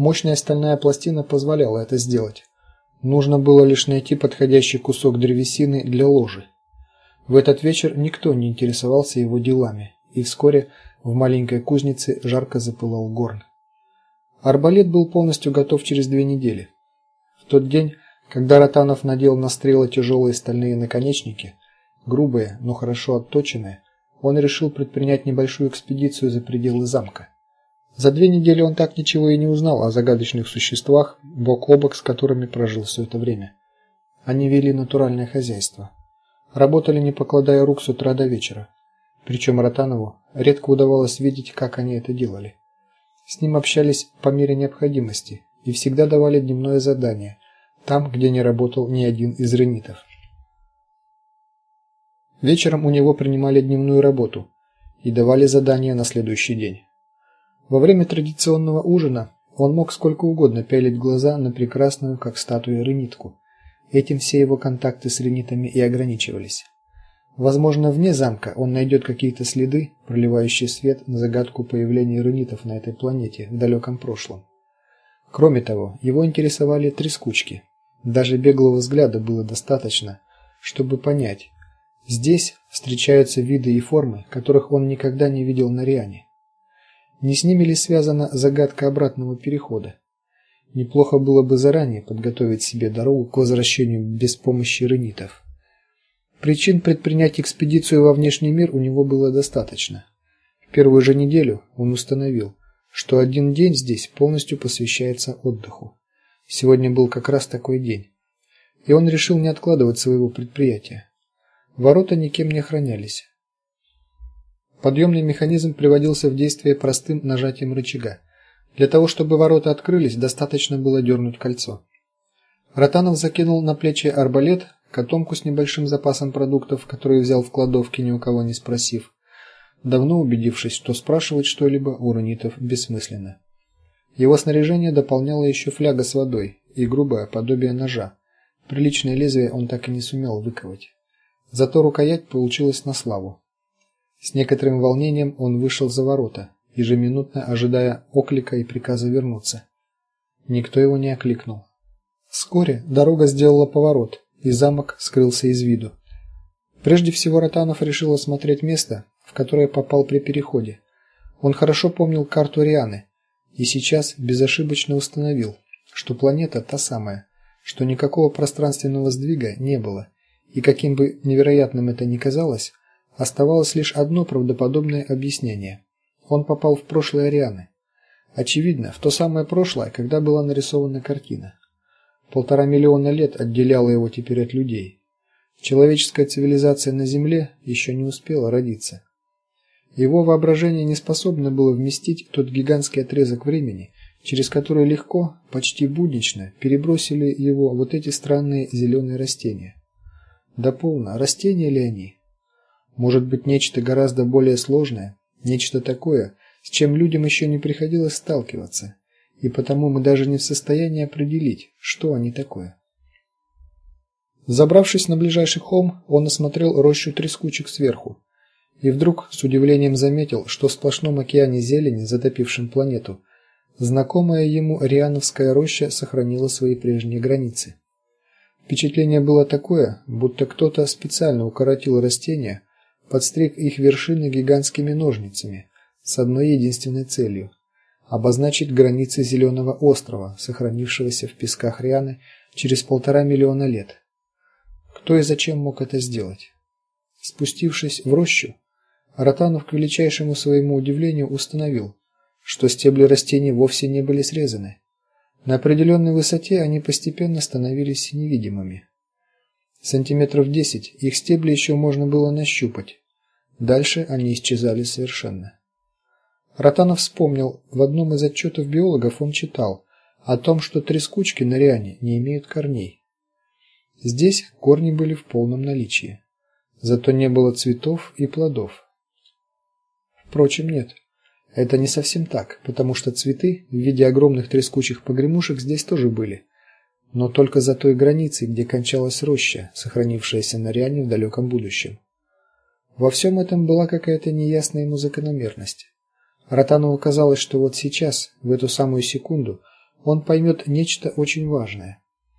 Мощная стальная пластина позволяла это сделать. Нужно было лишь найти подходящий кусок древесины для ложи. В этот вечер никто не интересовался его делами, и вскоре в маленькой кузнице жарко запылал горн. Арбалет был полностью готов через две недели. В тот день, когда Ротанов надел на стрелы тяжелые стальные наконечники, грубые, но хорошо отточенные, он решил предпринять небольшую экспедицию за пределы замка. За две недели он так ничего и не узнал о загадочных существах, бок о бок с которыми прожил все это время. Они вели натуральное хозяйство. Работали не покладая рук с утра до вечера. Причем Ротанову редко удавалось видеть, как они это делали. С ним общались по мере необходимости и всегда давали дневное задание там, где не работал ни один из ренитов. Вечером у него принимали дневную работу и давали задания на следующий день. Во время традиционного ужина он мог сколько угодно пялить глаза на прекрасную, как статуя, ренитку. Этим все его контакты с ренитами и ограничивались. Возможно, вне замка он найдет какие-то следы, проливающие свет на загадку появления ренитов на этой планете в далеком прошлом. Кроме того, его интересовали трескучки. Даже беглого взгляда было достаточно, чтобы понять, здесь встречаются виды и формы, которых он никогда не видел на Риане. Не с ними ли связана загадка обратного перехода? Неплохо было бы заранее подготовить себе дорогу к возвращению без помощи ренитов. Причин предпринять экспедицию во внешний мир у него было достаточно. В первую же неделю он установил, что один день здесь полностью посвящается отдыху. Сегодня был как раз такой день. И он решил не откладывать своего предприятия. Ворота никем не охранялись. Подъемный механизм приводился в действие простым нажатием рычага. Для того, чтобы ворота открылись, достаточно было дернуть кольцо. Ротанов закинул на плечи арбалет, котомку с небольшим запасом продуктов, который взял в кладовке, ни у кого не спросив, давно убедившись, что спрашивать что-либо у рунитов бессмысленно. Его снаряжение дополняло еще фляга с водой и грубое подобие ножа. Приличное лезвие он так и не сумел выковать. Зато рукоять получилась на славу. С некоторым волнением он вышел за ворота, ежеминутно ожидая оклика и приказа вернуться. Никто его не окликнул. Вскоре дорога сделала поворот, и замок скрылся из виду. Прежде всего Ротанов решил осмотреть место, в которое попал при переходе. Он хорошо помнил карту Рианы и сейчас безошибочно установил, что планета та самая, что никакого пространственного сдвига не было, и каким бы невероятным это ни казалось, Оставалось лишь одно правдоподобное объяснение. Он попал в прошлое Арианы. Очевидно, в то самое прошлое, когда была нарисована картина. Полтора миллиона лет отделяло его теперь от людей. Человеческая цивилизация на Земле еще не успела родиться. Его воображение не способно было вместить тот гигантский отрезок времени, через который легко, почти буднично перебросили его вот эти странные зеленые растения. Да растения ли они? Может быть, нечто гораздо более сложное, нечто такое, с чем людям еще не приходилось сталкиваться, и потому мы даже не в состоянии определить, что они такое. Забравшись на ближайший холм, он осмотрел рощу трескучек сверху и вдруг с удивлением заметил, что в сплошном океане зелени, затопившем планету, знакомая ему Риановская роща сохранила свои прежние границы. Впечатление было такое, будто кто-то специально укоротил растения, подстриг их вершины гигантскими ножницами с одной единственной целью обозначить границы зеленого острова, сохранившегося в песках Рианы через полтора миллиона лет. Кто и зачем мог это сделать? Спустившись в рощу, Ротанов к величайшему своему удивлению установил, что стебли растений вовсе не были срезаны. На определенной высоте они постепенно становились невидимыми. Сантиметров десять их стебли еще можно было нащупать, Дальше они исчезали совершенно. Ротанов вспомнил, в одном из отчетов биологов он читал о том, что трескучки на Риане не имеют корней. Здесь корни были в полном наличии, зато не было цветов и плодов. Впрочем, нет. Это не совсем так, потому что цветы в виде огромных трескучих погремушек здесь тоже были, но только за той границей, где кончалась роща, сохранившаяся на Риане в далеком будущем. Во всем этом была какая-то неясная ему закономерность. Ротанову казалось, что вот сейчас, в эту самую секунду, он поймет нечто очень важное.